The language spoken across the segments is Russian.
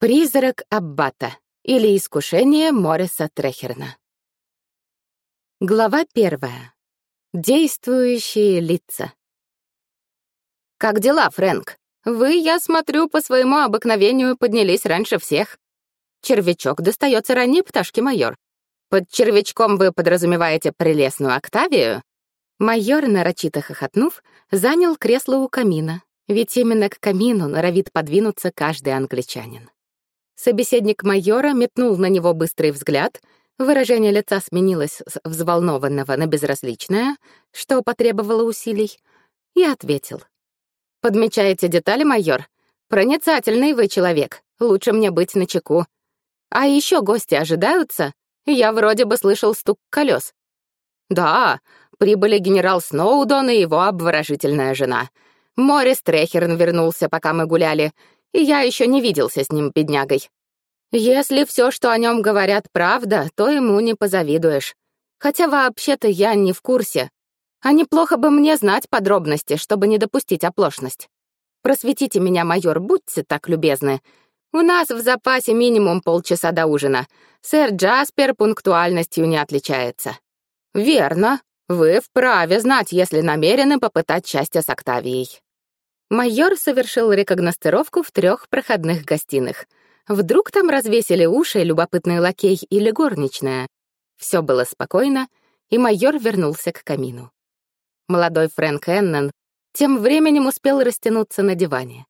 Призрак Аббата или Искушение Мориса Трехерна. Глава первая. Действующие лица. «Как дела, Фрэнк? Вы, я смотрю, по своему обыкновению поднялись раньше всех. Червячок достается ранней пташке, майор. Под червячком вы подразумеваете прелестную Октавию?» Майор, нарочито хохотнув, занял кресло у камина, ведь именно к камину норовит подвинуться каждый англичанин. Собеседник майора метнул на него быстрый взгляд, выражение лица сменилось с взволнованного на безразличное, что потребовало усилий, и ответил. «Подмечаете детали, майор? Проницательный вы человек, лучше мне быть начеку. А еще гости ожидаются? Я вроде бы слышал стук колес. Да, прибыли генерал Сноудон и его обворожительная жена. Морис Трехерн вернулся, пока мы гуляли, и я еще не виделся с ним, беднягой. Если все, что о нем говорят, правда, то ему не позавидуешь. Хотя вообще-то я не в курсе. А неплохо бы мне знать подробности, чтобы не допустить оплошность. Просветите меня, майор, будьте так любезны. У нас в запасе минимум полчаса до ужина. Сэр Джаспер пунктуальностью не отличается. Верно. Вы вправе знать, если намерены попытать счастье с Октавией. Майор совершил рекогностировку в трех проходных гостиных. Вдруг там развесили уши любопытный лакей или горничная. Все было спокойно, и майор вернулся к камину. Молодой Фрэнк Эннон тем временем успел растянуться на диване.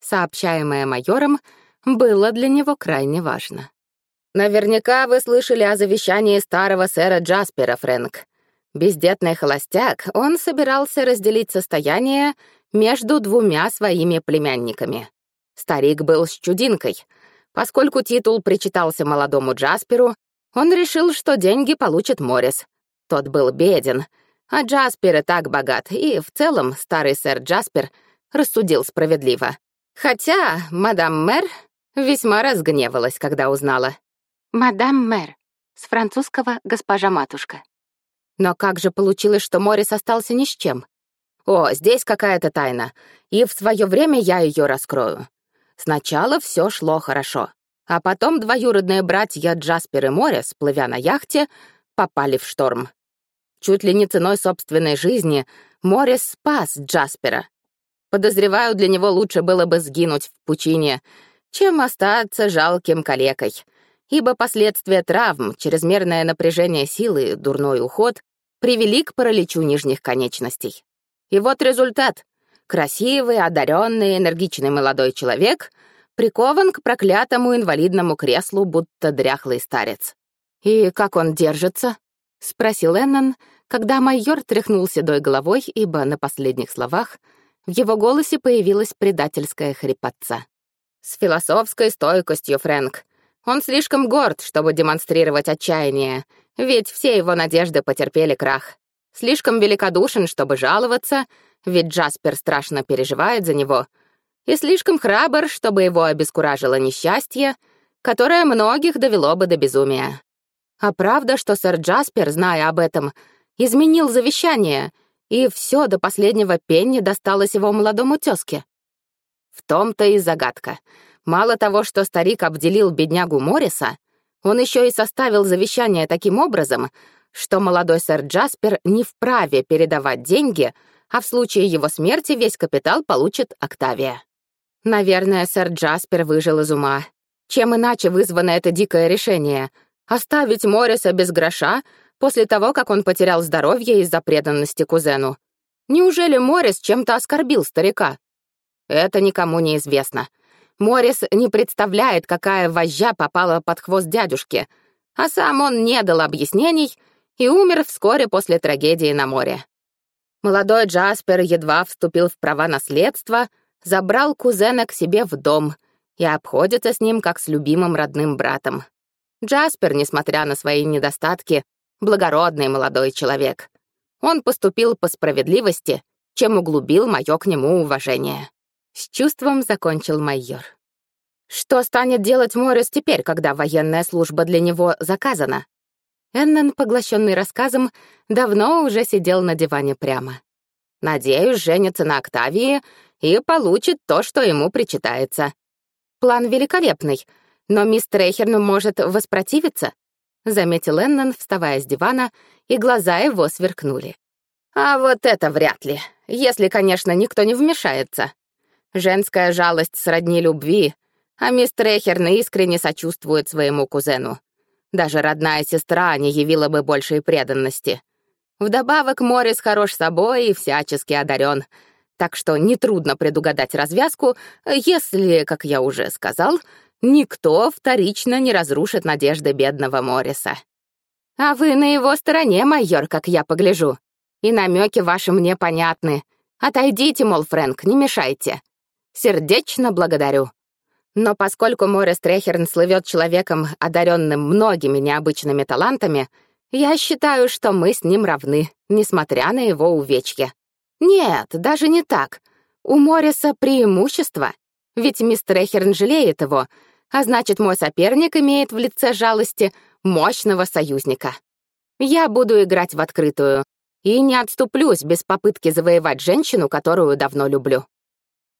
Сообщаемое майором было для него крайне важно. «Наверняка вы слышали о завещании старого сэра Джаспера, Фрэнк. Бездетный холостяк, он собирался разделить состояние между двумя своими племянниками. Старик был с чудинкой. Поскольку титул причитался молодому Джасперу, он решил, что деньги получит Моррис. Тот был беден, а Джаспер и так богат, и в целом старый сэр Джаспер рассудил справедливо. Хотя мадам мэр весьма разгневалась, когда узнала. «Мадам мэр», с французского «госпожа-матушка». Но как же получилось, что Моррис остался ни с чем? О, здесь какая-то тайна, и в свое время я ее раскрою. Сначала все шло хорошо, а потом двоюродные братья Джаспер и Моррис, плывя на яхте, попали в шторм. Чуть ли не ценой собственной жизни Моррис спас Джаспера. Подозреваю, для него лучше было бы сгинуть в пучине, чем остаться жалким калекой, ибо последствия травм, чрезмерное напряжение силы, дурной уход привели к параличу нижних конечностей. И вот результат. Красивый, одаренный, энергичный молодой человек прикован к проклятому инвалидному креслу, будто дряхлый старец. «И как он держится?» — спросил Эннон, когда майор тряхнул седой головой, ибо на последних словах в его голосе появилась предательская хрипотца. «С философской стойкостью, Фрэнк. Он слишком горд, чтобы демонстрировать отчаяние, ведь все его надежды потерпели крах слишком великодушен, чтобы жаловаться, ведь Джаспер страшно переживает за него, и слишком храбр, чтобы его обескуражило несчастье, которое многих довело бы до безумия. А правда, что сэр Джаспер, зная об этом, изменил завещание, и все до последнего пенни досталось его молодому тезке? В том-то и загадка. Мало того, что старик обделил беднягу Морриса, он еще и составил завещание таким образом, что молодой сэр Джаспер не вправе передавать деньги, а в случае его смерти весь капитал получит Октавия. Наверное, сэр Джаспер выжил из ума. Чем иначе вызвано это дикое решение? Оставить Морриса без гроша после того, как он потерял здоровье из-за преданности кузену? Неужели Моррис чем-то оскорбил старика? Это никому не известно. Моррис не представляет, какая вожжа попала под хвост дядюшки, а сам он не дал объяснений — и умер вскоре после трагедии на море. Молодой Джаспер едва вступил в права наследства, забрал кузена к себе в дом и обходится с ним как с любимым родным братом. Джаспер, несмотря на свои недостатки, благородный молодой человек. Он поступил по справедливости, чем углубил мое к нему уважение. С чувством закончил майор. Что станет делать Моррис теперь, когда военная служба для него заказана? Эннон, поглощенный рассказом, давно уже сидел на диване прямо. «Надеюсь, женится на Октавии и получит то, что ему причитается». План великолепный, но мисс Трейхерн может воспротивиться, заметил Эннон, вставая с дивана, и глаза его сверкнули. А вот это вряд ли, если, конечно, никто не вмешается. Женская жалость сродни любви, а мисс Трейхерн искренне сочувствует своему кузену. Даже родная сестра не явила бы большей преданности. Вдобавок Морис хорош собой и всячески одарен, так что нетрудно предугадать развязку, если, как я уже сказал, никто вторично не разрушит надежды бедного Мориса. А вы на его стороне, майор, как я погляжу. И намеки ваши мне понятны. Отойдите, мол, Фрэнк, не мешайте. Сердечно благодарю. Но поскольку Морис Трехерн слывет человеком, одаренным многими необычными талантами, я считаю, что мы с ним равны, несмотря на его увечья. Нет, даже не так. У Мориса преимущество, ведь мистер Трехерн жалеет его, а значит, мой соперник имеет в лице жалости мощного союзника. Я буду играть в открытую и не отступлюсь без попытки завоевать женщину, которую давно люблю.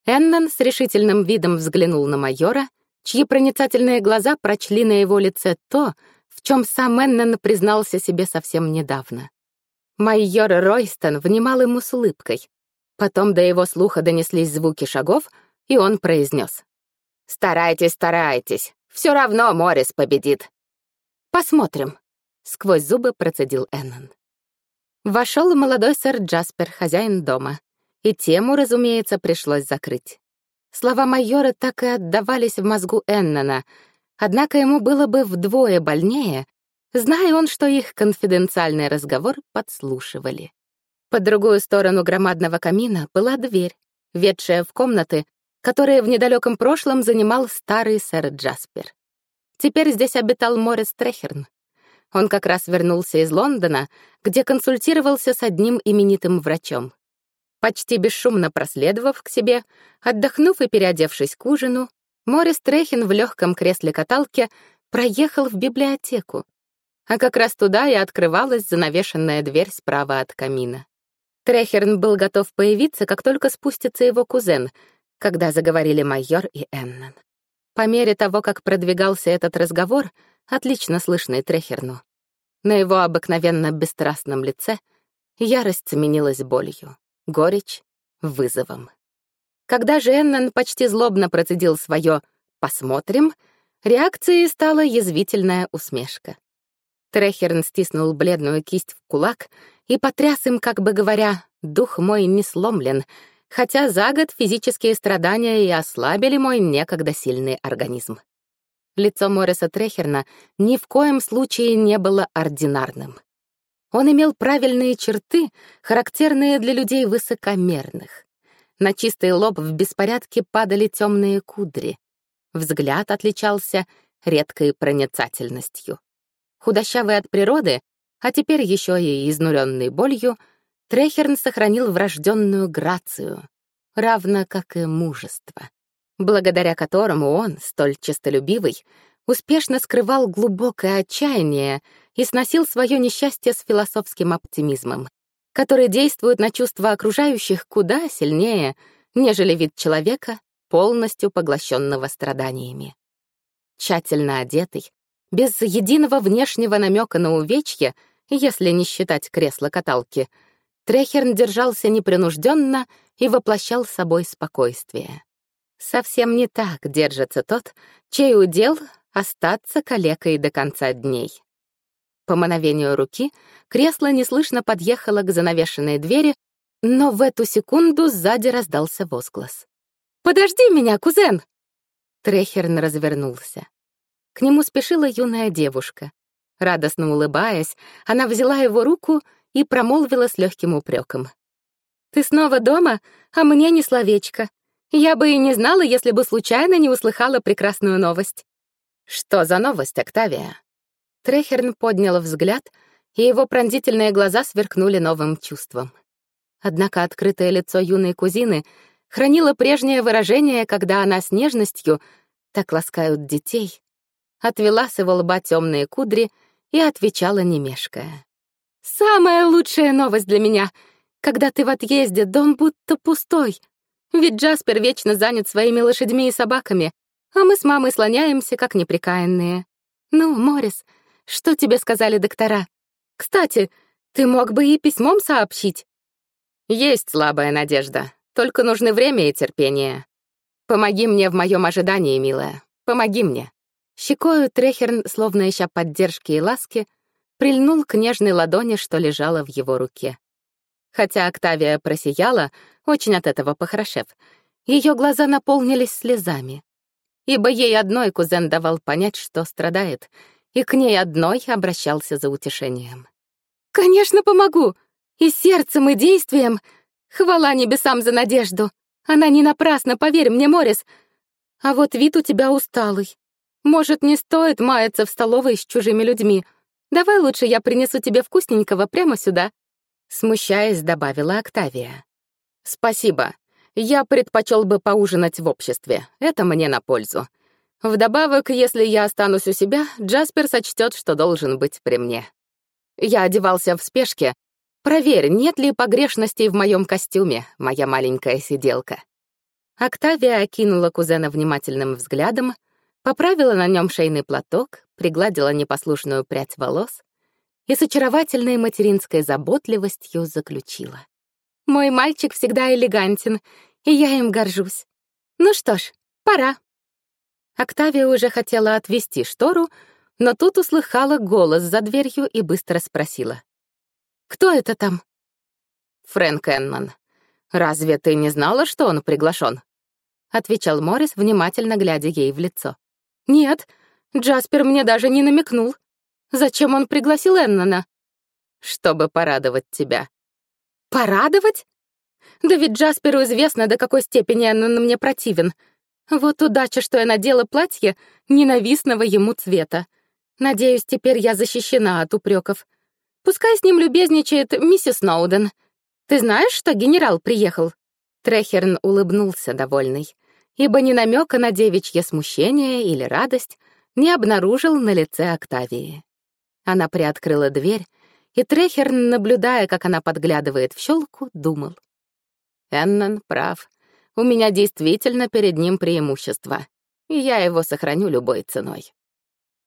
Эннон с решительным видом взглянул на майора, чьи проницательные глаза прочли на его лице то, в чем сам Эннон признался себе совсем недавно. Майор Ройстон внимал ему с улыбкой. Потом до его слуха донеслись звуки шагов, и он произнес. «Старайтесь, старайтесь. Все равно Морис победит». «Посмотрим», — сквозь зубы процедил Эннон. Вошел молодой сэр Джаспер, хозяин дома и тему, разумеется, пришлось закрыть. Слова майора так и отдавались в мозгу Эннона, однако ему было бы вдвое больнее, зная он, что их конфиденциальный разговор подслушивали. По другую сторону громадного камина была дверь, ведшая в комнаты, которые в недалеком прошлом занимал старый сэр Джаспер. Теперь здесь обитал Морис Трехерн. Он как раз вернулся из Лондона, где консультировался с одним именитым врачом. Почти бесшумно проследовав к себе, отдохнув и переодевшись к ужину, Морис Трехин в легком кресле-каталке проехал в библиотеку. А как раз туда и открывалась занавешенная дверь справа от камина. Трехерн был готов появиться, как только спустится его кузен, когда заговорили майор и Эннон. По мере того, как продвигался этот разговор, отлично слышный Трехерну, на его обыкновенно бесстрастном лице ярость сменилась болью горечь вызовом. Когда же Эннон почти злобно процедил свое «посмотрим», реакцией стала язвительная усмешка. Трехерн стиснул бледную кисть в кулак и потряс им, как бы говоря, «дух мой не сломлен», хотя за год физические страдания и ослабили мой некогда сильный организм. Лицо Мориса Трехерна ни в коем случае не было ординарным. Он имел правильные черты, характерные для людей высокомерных. На чистый лоб в беспорядке падали темные кудри. Взгляд отличался редкой проницательностью. Худощавый от природы, а теперь еще и изнуренный болью, Трехерн сохранил врожденную грацию, равно как и мужество, благодаря которому он, столь честолюбивый, успешно скрывал глубокое отчаяние и сносил свое несчастье с философским оптимизмом, который действует на чувства окружающих куда сильнее, нежели вид человека, полностью поглощенного страданиями. Тщательно одетый, без единого внешнего намека на увечье, если не считать кресла-каталки, Трехерн держался непринужденно и воплощал собой спокойствие. Совсем не так держится тот, чей удел — остаться калекой до конца дней. По мановению руки кресло неслышно подъехало к занавешенной двери, но в эту секунду сзади раздался возглас. «Подожди меня, кузен!» Трехерн развернулся. К нему спешила юная девушка. Радостно улыбаясь, она взяла его руку и промолвила с легким упреком. «Ты снова дома, а мне ни словечко. Я бы и не знала, если бы случайно не услыхала прекрасную новость». «Что за новость, Октавия?» Трехерн поднял взгляд, и его пронзительные глаза сверкнули новым чувством. Однако открытое лицо юной кузины хранило прежнее выражение, когда она с нежностью, так ласкают детей, отвела с его лба темные кудри и отвечала не мешкая. «Самая лучшая новость для меня! Когда ты в отъезде, дом будто пустой. Ведь Джаспер вечно занят своими лошадьми и собаками, а мы с мамой слоняемся, как неприкаянные. Ну, Морис, что тебе сказали доктора? Кстати, ты мог бы и письмом сообщить. Есть слабая надежда, только нужны время и терпение. Помоги мне в моем ожидании, милая, помоги мне. Щекою Трехерн, словно ища поддержки и ласки, прильнул к нежной ладони, что лежала в его руке. Хотя Октавия просияла, очень от этого похорошев, ее глаза наполнились слезами. Ибо ей одной кузен давал понять, что страдает, и к ней одной обращался за утешением. «Конечно, помогу! И сердцем, и действием! Хвала небесам за надежду! Она не напрасно, поверь мне, Морис! А вот вид у тебя усталый. Может, не стоит маяться в столовой с чужими людьми. Давай лучше я принесу тебе вкусненького прямо сюда. Смущаясь, добавила Октавия. «Спасибо. Я предпочел бы поужинать в обществе. Это мне на пользу. Вдобавок, если я останусь у себя, Джаспер сочтет, что должен быть при мне. Я одевался в спешке. Проверь, нет ли погрешностей в моем костюме, моя маленькая сиделка». Октавия окинула кузена внимательным взглядом, поправила на нем шейный платок, пригладила непослушную прядь волос и с очаровательной материнской заботливостью заключила. «Мой мальчик всегда элегантен, и я им горжусь. Ну что ж, пора». Октавия уже хотела отвести штору, но тут услыхала голос за дверью и быстро спросила. «Кто это там?» «Фрэнк Энман. Разве ты не знала, что он приглашен?» — отвечал Моррис, внимательно глядя ей в лицо. «Нет, Джаспер мне даже не намекнул. Зачем он пригласил Эннона? Чтобы порадовать тебя. Порадовать? Да ведь Джасперу известно, до какой степени Эннон мне противен. Вот удача, что я надела платье ненавистного ему цвета. Надеюсь, теперь я защищена от упреков. Пускай с ним любезничает миссис Сноуден. Ты знаешь, что генерал приехал? Трехерн улыбнулся довольный, ибо ни намека на девичье смущение или радость не обнаружил на лице Октавии. Она приоткрыла дверь, и Трехер, наблюдая, как она подглядывает в щелку, думал. «Эннон прав. У меня действительно перед ним преимущество, и я его сохраню любой ценой».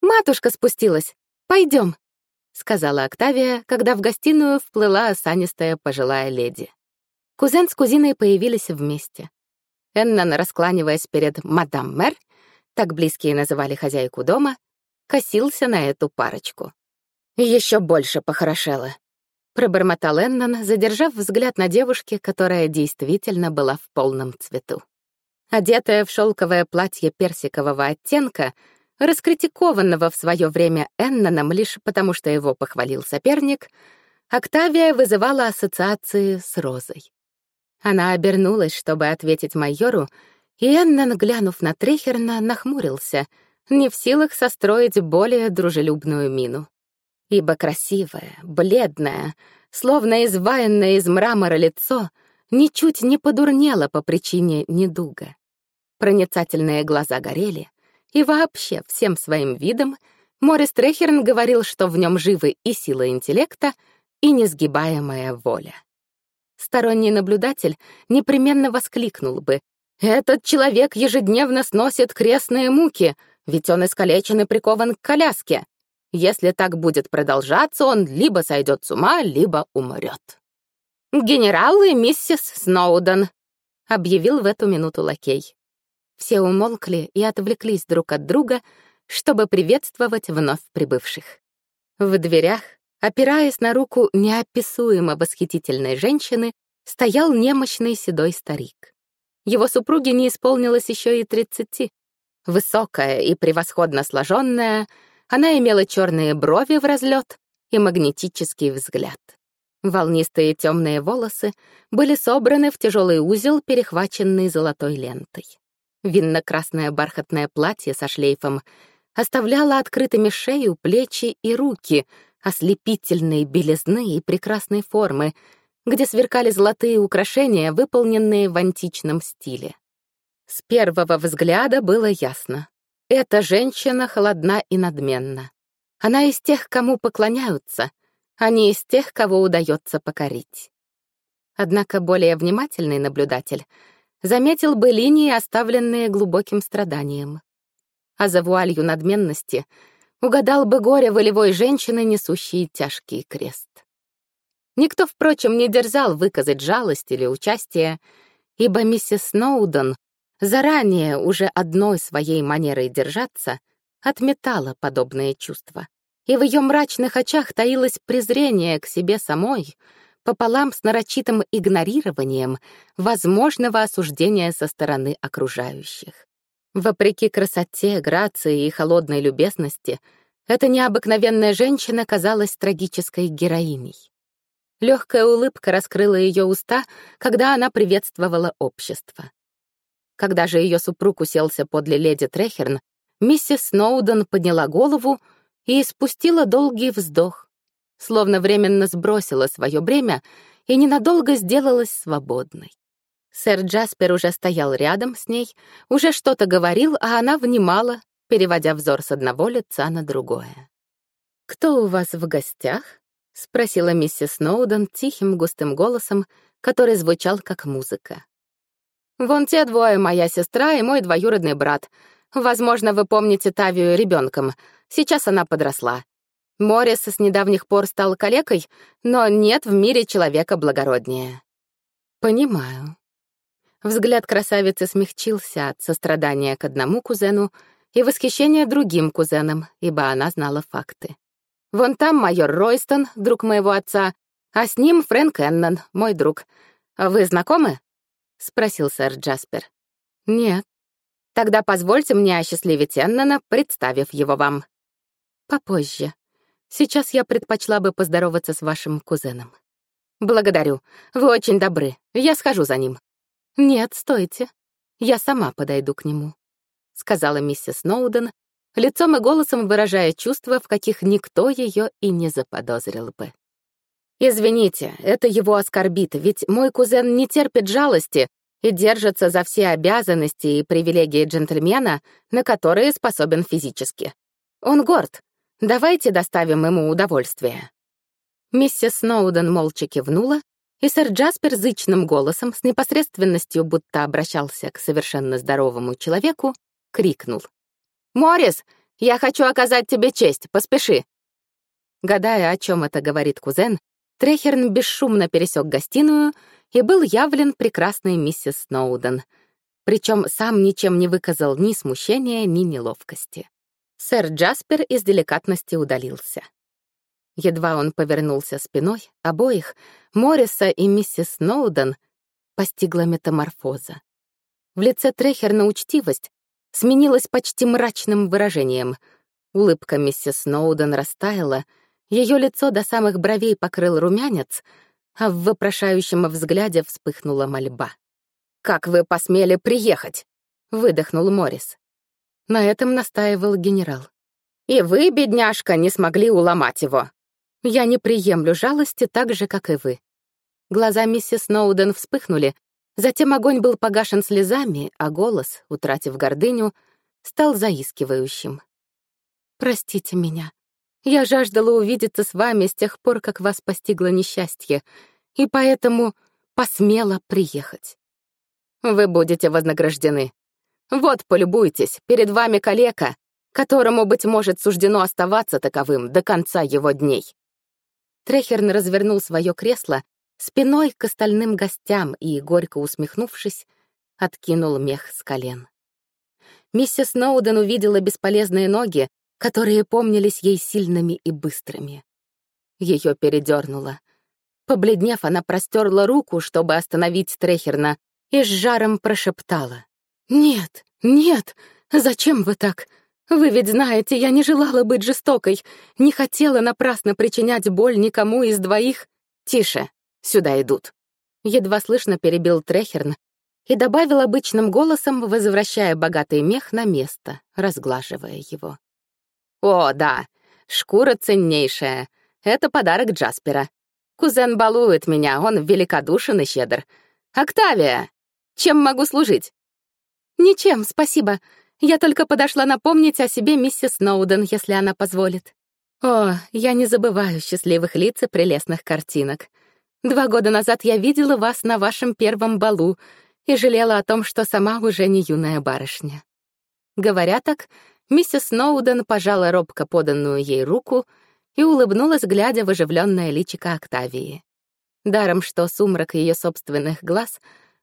«Матушка спустилась. Пойдем», — сказала Октавия, когда в гостиную вплыла осанистая пожилая леди. Кузен с кузиной появились вместе. Эннон, раскланиваясь перед мадам мэр, так близкие называли хозяйку дома, косился на эту парочку. Еще больше похорошела. Пробормотал Эннон, задержав взгляд на девушке, которая действительно была в полном цвету. Одетая в шелковое платье персикового оттенка, раскритикованного в свое время Энноном лишь потому, что его похвалил соперник, Октавия вызывала ассоциации с Розой. Она обернулась, чтобы ответить майору, и Эннон, глянув на Трехерна, нахмурился, не в силах состроить более дружелюбную мину ибо красивое, бледное, словно изваянное из мрамора лицо ничуть не подурнело по причине недуга. Проницательные глаза горели, и вообще всем своим видом Морис Трехерн говорил, что в нем живы и сила интеллекта, и несгибаемая воля. Сторонний наблюдатель непременно воскликнул бы «Этот человек ежедневно сносит крестные муки, ведь он искалечен и прикован к коляске. Если так будет продолжаться, он либо сойдет с ума, либо умрет. «Генерал и миссис Сноуден», — объявил в эту минуту лакей. Все умолкли и отвлеклись друг от друга, чтобы приветствовать вновь прибывших. В дверях, опираясь на руку неописуемо восхитительной женщины, стоял немощный седой старик. Его супруге не исполнилось еще и тридцати. Высокая и превосходно сложенная — она имела черные брови в разлет и магнетический взгляд. Волнистые темные волосы были собраны в тяжелый узел, перехваченный золотой лентой. Винно-красное бархатное платье со шлейфом оставляло открытыми шею, плечи и руки, ослепительной белизны и прекрасной формы, где сверкали золотые украшения, выполненные в античном стиле. С первого взгляда было ясно. Эта женщина холодна и надменна. Она из тех, кому поклоняются, а не из тех, кого удается покорить. Однако более внимательный наблюдатель заметил бы линии, оставленные глубоким страданием, а за вуалью надменности угадал бы горе волевой женщины, несущей тяжкий крест. Никто, впрочем, не дерзал выказать жалость или участие, ибо миссис Сноуден заранее уже одной своей манерой держаться отметала подобные чувства. И в ее мрачных очах таилось презрение к себе самой, пополам с нарочитым игнорированием возможного осуждения со стороны окружающих. Вопреки красоте, грации и холодной любезности, эта необыкновенная женщина казалась трагической героиней. Легкая улыбка раскрыла ее уста, когда она приветствовала общество. Когда же ее супруг уселся подле леди Трехерн, миссис Сноуден подняла голову и испустила долгий вздох, словно временно сбросила свое бремя и ненадолго сделалась свободной. Сэр Джаспер уже стоял рядом с ней, уже что-то говорил, а она внимала, переводя взор с одного лица на другое. «Кто у вас в гостях?» — спросила миссис Сноуден тихим густым голосом, который звучал как музыка. Вон те двое, моя сестра и мой двоюродный брат. Возможно, вы помните Тавию ребенком. Сейчас она подросла. Морис с недавних пор стал калекой, но нет в мире человека благороднее. Понимаю. Взгляд красавицы смягчился от сострадания к одному кузену и восхищения другим кузенам, ибо она знала факты. Вон там майор Ройстон, друг моего отца, а с ним Фрэнк Эннон, мой друг. Вы знакомы? — спросил сэр Джаспер. «Нет». «Тогда позвольте мне осчастливить Эннона, представив его вам». «Попозже. Сейчас я предпочла бы поздороваться с вашим кузеном». «Благодарю. Вы очень добры. Я схожу за ним». «Нет, стойте. Я сама подойду к нему», — сказала миссис Сноуден, лицом и голосом выражая чувства, в каких никто ее и не заподозрил бы. Извините, это его оскорбит, ведь мой кузен не терпит жалости и держится за все обязанности и привилегии джентльмена, на которые способен физически. Он горд. Давайте доставим ему удовольствие. Миссис Сноуден молча кивнула, и сэр Джаспер зычным голосом, с непосредственностью будто обращался к совершенно здоровому человеку, крикнул. «Моррис, я хочу оказать тебе честь, поспеши!» Гадая, о чем это говорит кузен, Трехерн бесшумно пересек гостиную и был явлен прекрасной миссис Сноуден, причем сам ничем не выказал ни смущения, ни неловкости. Сэр Джаспер из деликатности удалился. Едва он повернулся спиной, обоих, Морриса и миссис Сноуден, постигла метаморфоза. В лице Трехерна учтивость сменилась почти мрачным выражением. Улыбка миссис Сноуден растаяла — ее лицо до самых бровей покрыл румянец, а в вопрошающем взгляде вспыхнула мольба. «Как вы посмели приехать?» — выдохнул Морис. На этом настаивал генерал. «И вы, бедняжка, не смогли уломать его. Я не приемлю жалости так же, как и вы». Глаза миссис Сноуден вспыхнули, затем огонь был погашен слезами, а голос, утратив гордыню, стал заискивающим. «Простите меня. Я жаждала увидеться с вами с тех пор, как вас постигло несчастье, и поэтому посмела приехать. Вы будете вознаграждены. Вот, полюбуйтесь, перед вами калека, которому, быть может, суждено оставаться таковым до конца его дней. Трехерн развернул свое кресло спиной к остальным гостям и, горько усмехнувшись, откинул мех с колен. Миссис Сноуден увидела бесполезные ноги, которые помнились ей сильными и быстрыми. Ее передернуло. Побледнев, она простерла руку, чтобы остановить Трехерна, и с жаром прошептала. «Нет, нет, зачем вы так? Вы ведь знаете, я не желала быть жестокой, не хотела напрасно причинять боль никому из двоих. Тише, сюда идут». Едва слышно перебил Трехерн и добавил обычным голосом, возвращая богатый мех на место, разглаживая его. О, да, шкура ценнейшая. Это подарок Джаспера. Кузен балует меня, он великодушен и щедр. Октавия, чем могу служить? Ничем, спасибо. Я только подошла напомнить о себе миссис Сноуден, если она позволит. О, я не забываю счастливых лиц и прелестных картинок. Два года назад я видела вас на вашем первом балу и жалела о том, что сама уже не юная барышня. Говоря так, миссис Сноуден пожала робко поданную ей руку и улыбнулась, глядя в оживленное личико Октавии. Даром, что сумрак ее собственных глаз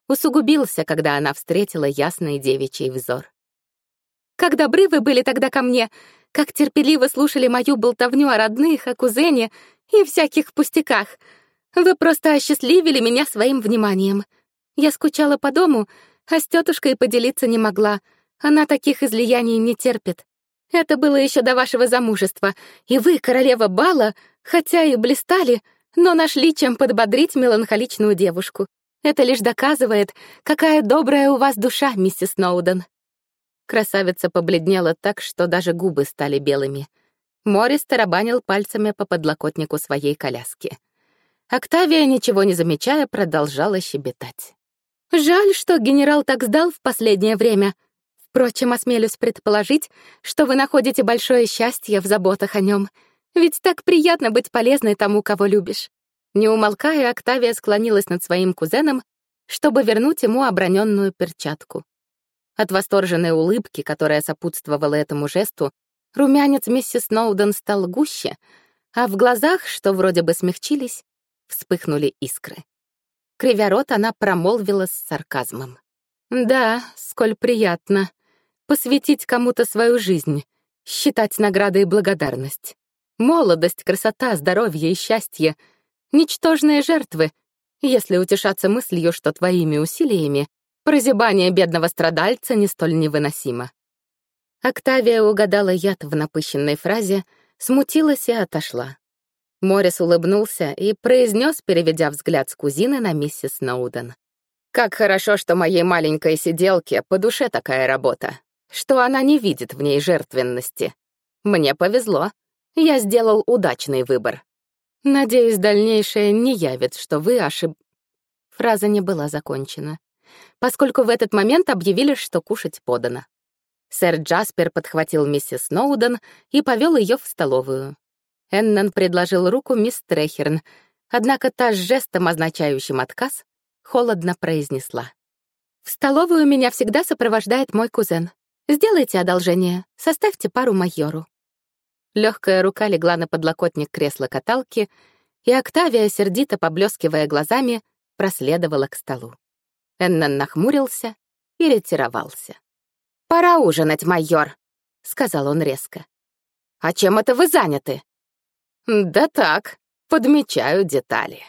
усугубился, когда она встретила ясный девичий взор. «Как добры вы были тогда ко мне! Как терпеливо слушали мою болтовню о родных, о кузене и всяких пустяках! Вы просто осчастливили меня своим вниманием. Я скучала по дому, а с тетушкой поделиться не могла. Она таких излияний не терпит. Это было еще до вашего замужества, и вы, королева бала, хотя и блистали, но нашли, чем подбодрить меланхоличную девушку. Это лишь доказывает, какая добрая у вас душа, миссис Сноуден. Красавица побледнела так, что даже губы стали белыми. Морис тарабанил пальцами по подлокотнику своей коляски. Октавия, ничего не замечая, продолжала щебетать. «Жаль, что генерал так сдал в последнее время. Впрочем, осмелюсь предположить, что вы находите большое счастье в заботах о нем. Ведь так приятно быть полезной тому, кого любишь». Не умолкая, Октавия склонилась над своим кузеном, чтобы вернуть ему оброненную перчатку. От восторженной улыбки, которая сопутствовала этому жесту, румянец миссис Сноуден стал гуще, а в глазах, что вроде бы смягчились, вспыхнули искры. Кривя рот, она промолвила с сарказмом. «Да, сколь приятно посвятить кому-то свою жизнь, считать наградой благодарность. Молодость, красота, здоровье и счастье — ничтожные жертвы, если утешаться мыслью, что твоими усилиями прозябание бедного страдальца не столь невыносимо. Октавия угадала яд в напыщенной фразе, смутилась и отошла. Морис улыбнулся и произнес, переведя взгляд с кузины на миссис Сноуден. «Как хорошо, что моей маленькой сиделке по душе такая работа что она не видит в ней жертвенности. Мне повезло. Я сделал удачный выбор. Надеюсь, дальнейшее не явит, что вы ошиб... Фраза не была закончена, поскольку в этот момент объявили, что кушать подано. Сэр Джаспер подхватил миссис Сноуден и повел ее в столовую. Эннон предложил руку мисс Трехерн, однако та с жестом, означающим отказ, холодно произнесла. «В столовую меня всегда сопровождает мой кузен. Сделайте одолжение, составьте пару майору». Легкая рука легла на подлокотник кресла-каталки, и Октавия, сердито поблескивая глазами, проследовала к столу. Эннон нахмурился и ретировался. «Пора ужинать, майор», — сказал он резко. «А чем это вы заняты?» «Да так, подмечаю детали».